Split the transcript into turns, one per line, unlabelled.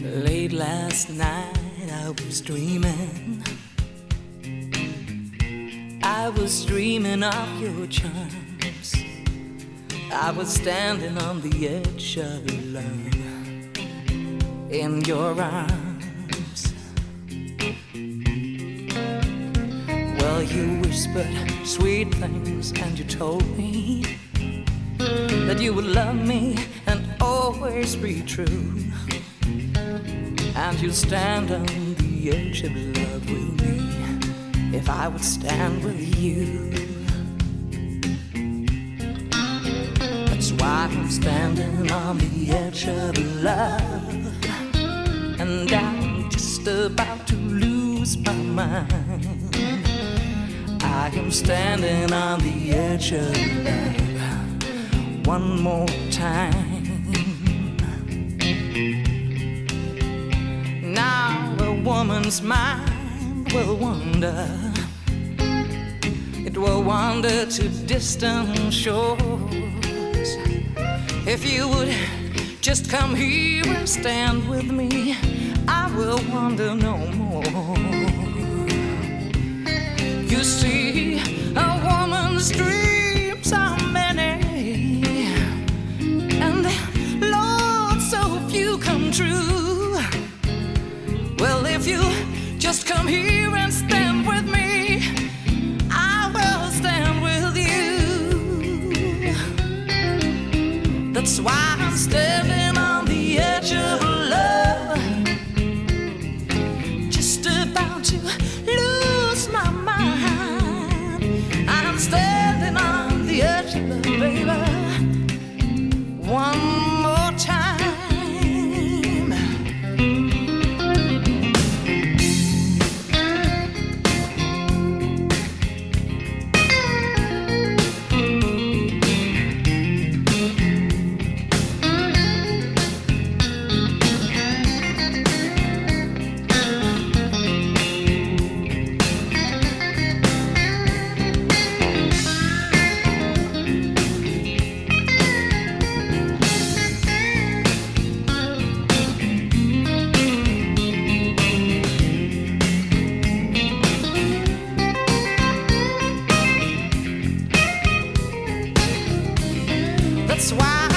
Late last night, I was dreaming. I was dreaming of your charms. I was standing on the edge of love in your arms. Well, you whispered sweet things and you told me that you would love me and always be true. And you'd stand on the edge of love with me if I would stand with you. That's why I'm standing on the edge of love. And I'm just about to lose my mind. I am standing on the edge of love one more time. Now a woman's mind will wander. It will wander to distant shores. If you would just come here and stand with me, I will wander no more. You see, come true. Well, if you just come here and stand with me, I will stand with you. That's why I'm standing That's why